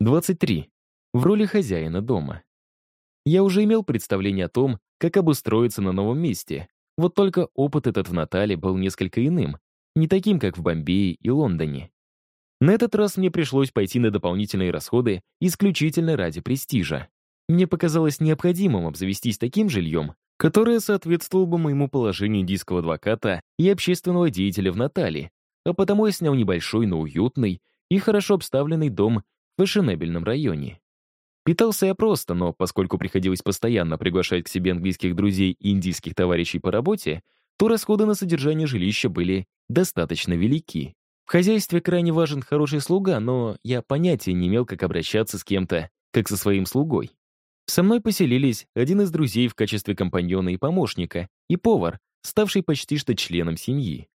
23. В роли хозяина дома. Я уже имел представление о том, как обустроиться на новом месте. Вот только опыт этот в Натале был несколько иным, не таким, как в Бомбее и Лондоне. На этот раз мне пришлось пойти на дополнительные расходы исключительно ради престижа. Мне показалось необходимым обзавестись таким жильем, которое соответствовало бы моему положению индийского адвоката и общественного деятеля в Натале, а потому я снял небольшой, но уютный и хорошо обставленный дом в фешенебельном районе. Питался я просто, но поскольку приходилось постоянно приглашать к себе английских друзей и индийских товарищей по работе, то расходы на содержание жилища были достаточно велики. В хозяйстве крайне важен хороший слуга, но я понятия не имел, как обращаться с кем-то, как со своим слугой. Со мной поселились один из друзей в качестве компаньона и помощника, и повар, ставший почти что членом семьи.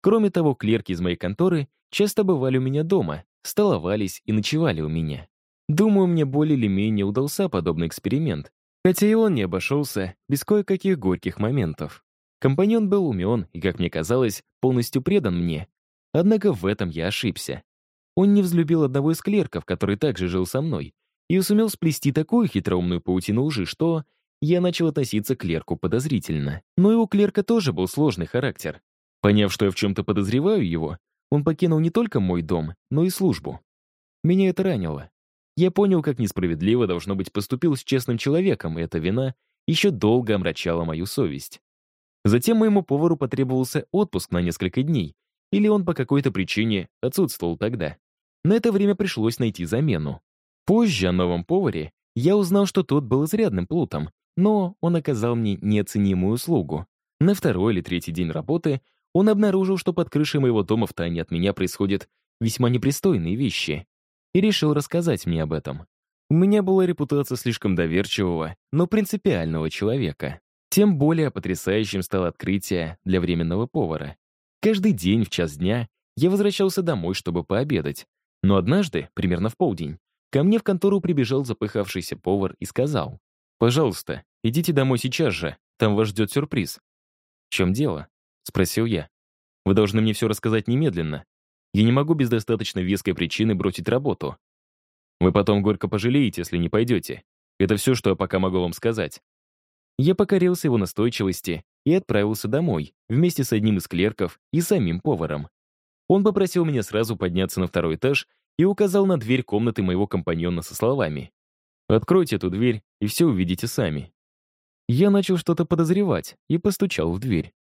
Кроме того, клерки из моей конторы часто бывали у меня дома, столовались и ночевали у меня. Думаю, мне более или менее удался подобный эксперимент, хотя и он не обошелся без кое-каких горьких моментов. Компаньон был умен и, как мне казалось, полностью предан мне. Однако в этом я ошибся. Он не взлюбил одного из клерков, который также жил со мной, и сумел сплести такую хитроумную паутину лжи, что я начал относиться к клерку подозрительно. Но и у клерка тоже был сложный характер. Поняв, что я в чем-то подозреваю его, он покинул не только мой дом, но и службу. Меня это ранило. Я понял, как несправедливо должно быть поступил с честным человеком, и эта вина еще долго омрачала мою совесть. Затем моему повару потребовался отпуск на несколько дней, или он по какой-то причине отсутствовал тогда. На это время пришлось найти замену. Позже о новом поваре я узнал, что тот был изрядным плутом, но он оказал мне неоценимую услугу. На второй или третий день работы он обнаружил, что под крышей моего дома в тайне от меня происходят весьма непристойные вещи, и решил рассказать мне об этом. У меня была репутация слишком доверчивого, но принципиального человека. Тем более потрясающим стало открытие для временного повара. Каждый день в час дня я возвращался домой, чтобы пообедать. Но однажды, примерно в полдень, Ко мне в контору прибежал запыхавшийся повар и сказал, «Пожалуйста, идите домой сейчас же, там вас ждет сюрприз». «В чем дело?» — спросил я. «Вы должны мне все рассказать немедленно. Я не могу без достаточно веской причины бросить работу. Вы потом горько пожалеете, если не пойдете. Это все, что я пока могу вам сказать». Я покорился его настойчивости и отправился домой вместе с одним из клерков и самим поваром. Он попросил меня сразу подняться на второй этаж и указал на дверь комнаты моего компаньона со словами. «Откройте эту дверь, и все увидите сами». Я начал что-то подозревать и постучал в дверь.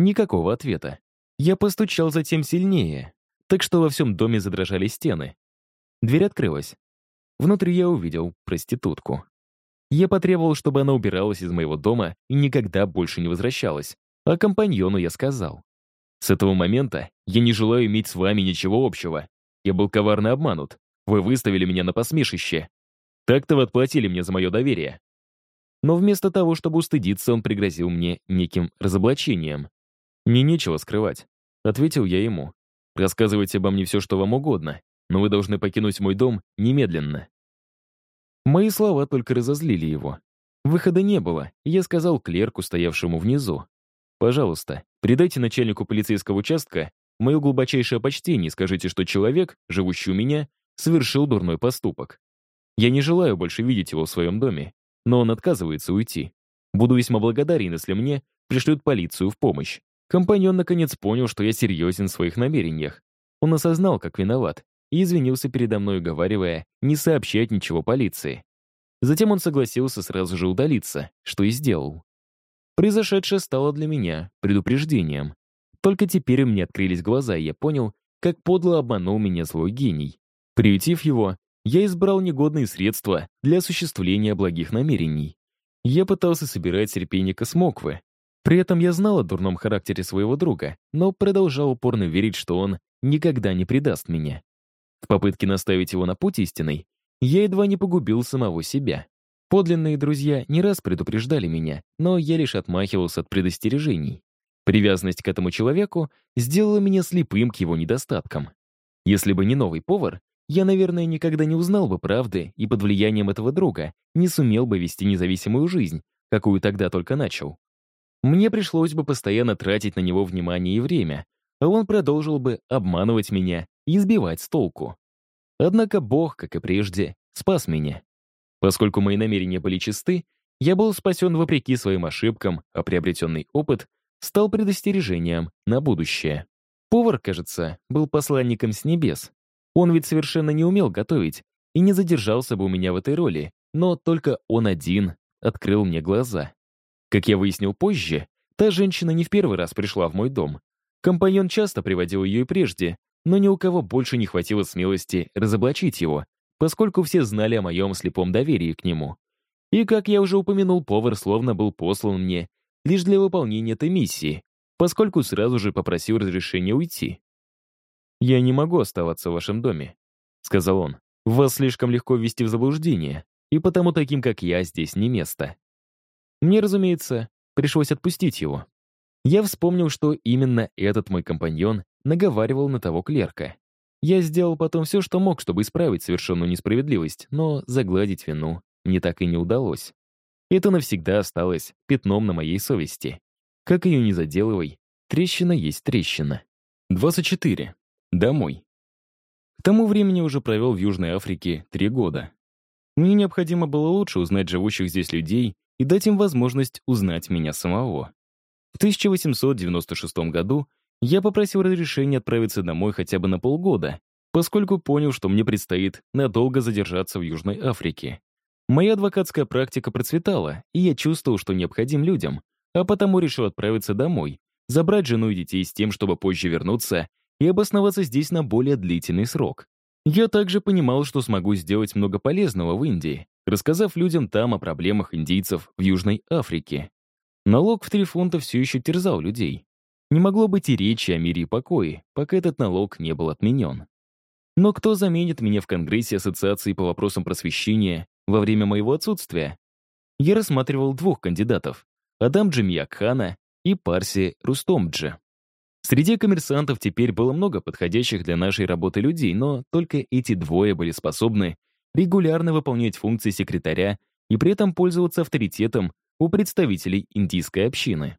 Никакого ответа. Я постучал затем сильнее, так что во всем доме задрожали стены. Дверь открылась. Внутри я увидел проститутку. Я потребовал, чтобы она убиралась из моего дома и никогда больше не возвращалась. А компаньону я сказал. С этого момента я не желаю иметь с вами ничего общего. Я был коварно обманут. Вы выставили меня на посмешище. Так-то вы отплатили мне за мое доверие. Но вместо того, чтобы устыдиться, он пригрозил мне неким разоблачением. «Мне нечего скрывать», — ответил я ему. «Рассказывайте обо мне все, что вам угодно, но вы должны покинуть мой дом немедленно». Мои слова только разозлили его. Выхода не было, и я сказал клерку, стоявшему внизу. «Пожалуйста, передайте начальнику полицейского участка Мое глубочайшее почтение, скажите, что человек, живущий у меня, совершил дурной поступок. Я не желаю больше видеть его в своем доме, но он отказывается уйти. Буду весьма благодарен, если мне пришлют полицию в помощь. Компаньон наконец понял, что я серьезен в своих намерениях. Он осознал, как виноват, и извинился передо мной, уговаривая не сообщать ничего полиции. Затем он согласился сразу же удалиться, что и сделал. Произошедшее стало для меня предупреждением. Только теперь у меня открылись глаза, и я понял, как подло обманул меня злой гений. Приютив его, я избрал негодные средства для осуществления благих намерений. Я пытался собирать серпенника смоквы. При этом я знал о дурном характере своего друга, но продолжал упорно верить, что он никогда не предаст меня. В попытке наставить его на путь истинный, я едва не погубил самого себя. Подлинные друзья не раз предупреждали меня, но я лишь отмахивался от предостережений. Привязанность к этому человеку сделала меня слепым к его недостаткам. Если бы не новый повар, я, наверное, никогда не узнал бы правды и под влиянием этого друга не сумел бы вести независимую жизнь, какую тогда только начал. Мне пришлось бы постоянно тратить на него внимание и время, а он продолжил бы обманывать меня и избивать с толку. Однако Бог, как и прежде, спас меня. Поскольку мои намерения были чисты, я был спасен вопреки своим ошибкам, а приобретенный опыт стал предостережением на будущее. Повар, кажется, был посланником с небес. Он ведь совершенно не умел готовить и не задержался бы у меня в этой роли, но только он один открыл мне глаза. Как я выяснил позже, та женщина не в первый раз пришла в мой дом. Компаньон часто приводил ее и прежде, но ни у кого больше не хватило смелости разоблачить его, поскольку все знали о моем слепом доверии к нему. И, как я уже упомянул, повар словно был послан мне лишь для выполнения этой миссии, поскольку сразу же попросил разрешения уйти. «Я не могу оставаться в вашем доме», — сказал он. «Вас слишком легко ввести в заблуждение, и потому таким, как я, здесь не место». Мне, разумеется, пришлось отпустить его. Я вспомнил, что именно этот мой компаньон наговаривал на того клерка. Я сделал потом все, что мог, чтобы исправить совершенную несправедливость, но загладить вину мне так и не удалось. Это навсегда осталось пятном на моей совести. Как ее не заделывай, трещина есть трещина. 24. Домой. К тому времени уже провел в Южной Африке три года. Мне необходимо было лучше узнать живущих здесь людей и дать им возможность узнать меня самого. В 1896 году я попросил разрешения отправиться домой хотя бы на полгода, поскольку понял, что мне предстоит надолго задержаться в Южной Африке. Моя адвокатская практика процветала, и я чувствовал, что необходим людям, а потому решил отправиться домой, забрать жену и детей с тем, чтобы позже вернуться и обосноваться здесь на более длительный срок. Я также понимал, что смогу сделать много полезного в Индии, рассказав людям там о проблемах индийцев в Южной Африке. Налог в три фунта все еще терзал людей. Не могло быть и речи о мире и покое, пока этот налог не был отменен. Но кто заменит меня в Конгрессе Ассоциации по вопросам просвещения во время моего отсутствия. Я рассматривал двух кандидатов — Адам Джимьякхана и Парси Рустомджи. Среди коммерсантов теперь было много подходящих для нашей работы людей, но только эти двое были способны регулярно выполнять функции секретаря и при этом пользоваться авторитетом у представителей индийской общины.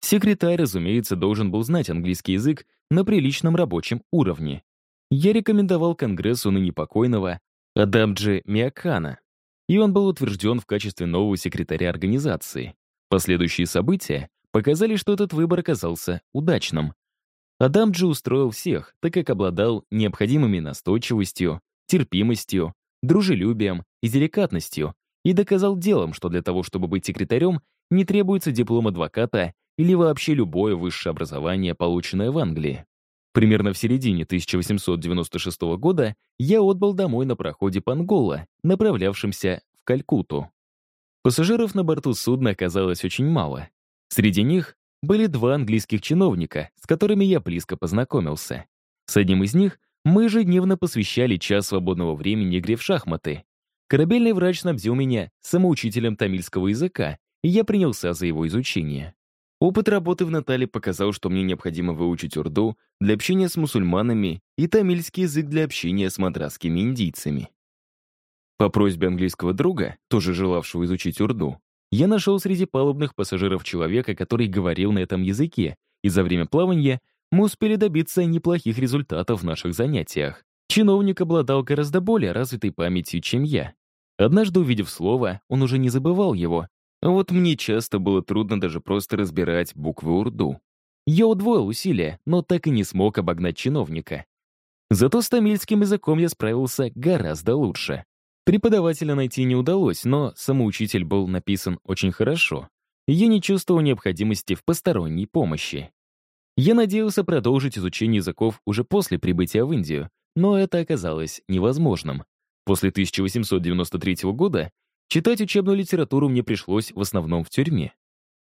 Секретарь, разумеется, должен был знать английский язык на приличном рабочем уровне. Я рекомендовал Конгрессу ныне покойного Адамджи Миакана, и он был утвержден в качестве нового секретаря организации. Последующие события показали, что этот выбор оказался удачным. Адамджи устроил всех, так как обладал необходимыми настойчивостью, терпимостью, дружелюбием и деликатностью, и доказал делом, что для того, чтобы быть секретарем, не требуется диплом адвоката или вообще любое высшее образование, полученное в Англии. Примерно в середине 1896 года я отбыл домой на проходе Пангола, направлявшемся в Калькутту. Пассажиров на борту судна оказалось очень мало. Среди них были два английских чиновника, с которыми я близко познакомился. С одним из них мы ежедневно посвящали час свободного времени игре в шахматы. Корабельный врач снабдил меня самоучителем тамильского языка, и я принялся за его изучение. Опыт работы в Натале показал, что мне необходимо выучить урду для общения с мусульманами и тамильский язык для общения с мадрасскими индийцами. По просьбе английского друга, тоже желавшего изучить урду, я нашел среди палубных пассажиров человека, который говорил на этом языке, и за время плавания мы успели добиться неплохих результатов в наших занятиях. Чиновник обладал гораздо более развитой памятью, чем я. Однажды, увидев слово, он уже не забывал его, а вот мне часто было трудно даже просто разбирать буквы урду. Я удвоил усилия, но так и не смог обогнать чиновника. Зато с тамильским языком я справился гораздо лучше. Преподавателя найти не удалось, но самоучитель был написан очень хорошо. Я не чувствовал необходимости в посторонней помощи. Я надеялся продолжить изучение языков уже после прибытия в Индию, но это оказалось невозможным. После 1893 года Читать учебную литературу мне пришлось в основном в тюрьме.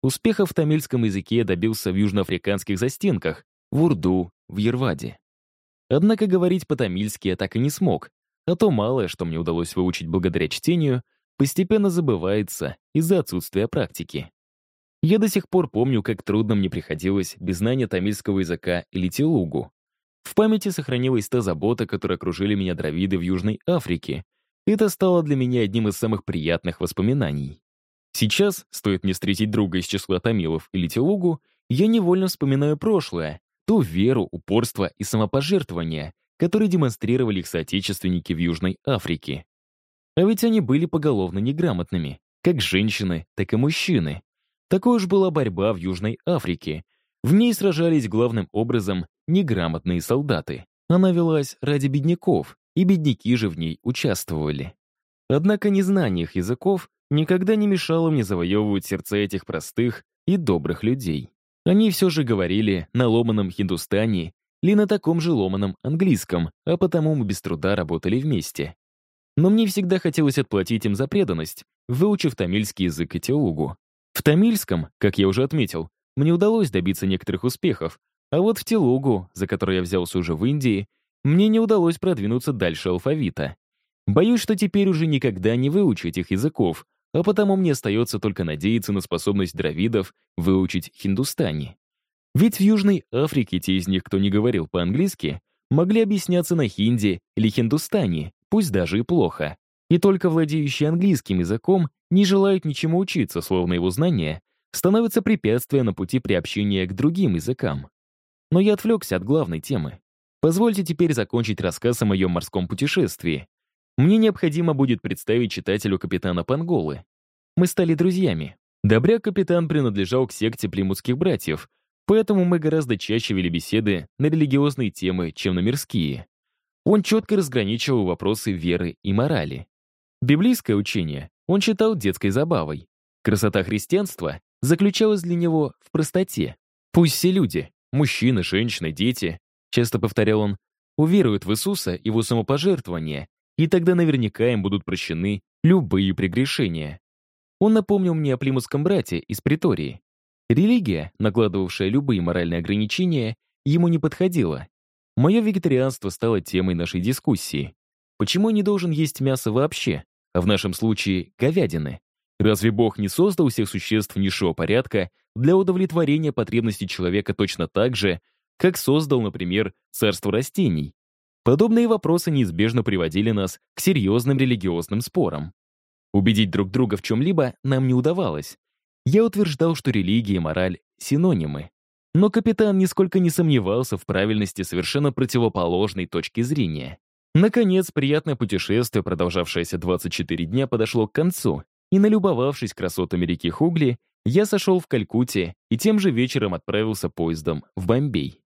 Успеха в тамильском языке добился в южноафриканских застенках, в Урду, в Ерваде. Однако говорить по-тамильски я так и не смог, а то малое, что мне удалось выучить благодаря чтению, постепенно забывается из-за отсутствия практики. Я до сих пор помню, как трудно мне приходилось без знания тамильского языка или телугу. В памяти сохранилась та забота, которой окружили меня дровиды в Южной Африке, это стало для меня одним из самых приятных воспоминаний. Сейчас, стоит мне встретить друга из числа Томилов или Телугу, я невольно вспоминаю прошлое, ту веру, упорство и самопожертвование, которые демонстрировали их соотечественники в Южной Африке. А ведь они были поголовно неграмотными, как женщины, так и мужчины. Такой уж была борьба в Южной Африке. В ней сражались главным образом неграмотные солдаты. Она велась ради бедняков, и бедняки же в ней участвовали. Однако незнание их языков никогда не мешало мне завоевывать сердца этих простых и добрых людей. Они все же говорили на ломаном хиндустане или на таком же ломаном английском, а потому мы без труда работали вместе. Но мне всегда хотелось отплатить им за преданность, выучив тамильский язык и теологу. В тамильском, как я уже отметил, мне удалось добиться некоторых успехов, а вот в теологу, за который я взялся уже в Индии, мне не удалось продвинуться дальше алфавита. Боюсь, что теперь уже никогда не выучу этих языков, а потому мне остается только надеяться на способность дравидов выучить хиндустани. Ведь в Южной Африке те из них, кто не говорил по-английски, могли объясняться на хинди или хиндустани, пусть даже и плохо. И только владеющие английским языком не желают ничему учиться, словно его знания становятся препятствием на пути приобщения к другим языкам. Но я отвлекся от главной темы. Позвольте теперь закончить рассказ о моем морском путешествии. Мне необходимо будет представить читателю капитана Панголы. Мы стали друзьями. Добряк-капитан принадлежал к секте плимутских братьев, поэтому мы гораздо чаще вели беседы на религиозные темы, чем на мирские. Он четко разграничивал вопросы веры и морали. Библейское учение он считал детской забавой. Красота христианства заключалась для него в простоте. Пусть все люди, мужчины, женщины, дети, часто повторял он, уверуют в Иисуса и его самопожертвование, и тогда наверняка им будут прощены любые прегрешения. Он напомнил мне о плимутском брате из Притории. Религия, накладывавшая любые моральные ограничения, ему не подходила. Мое вегетарианство стало темой нашей дискуссии. Почему я не должен есть мясо вообще, а в нашем случае говядины? Разве Бог не создал всех существ низшего порядка для удовлетворения потребностей человека точно так же, как создал, например, царство растений? Подобные вопросы неизбежно приводили нас к серьезным религиозным спорам. Убедить друг друга в чем-либо нам не удавалось. Я утверждал, что религия и мораль — синонимы. Но капитан нисколько не сомневался в правильности совершенно противоположной точки зрения. Наконец, приятное путешествие, продолжавшееся 24 дня, подошло к концу, и, налюбовавшись красотами реки Хугли, я сошел в Калькутте и тем же вечером отправился поездом в Бомбей.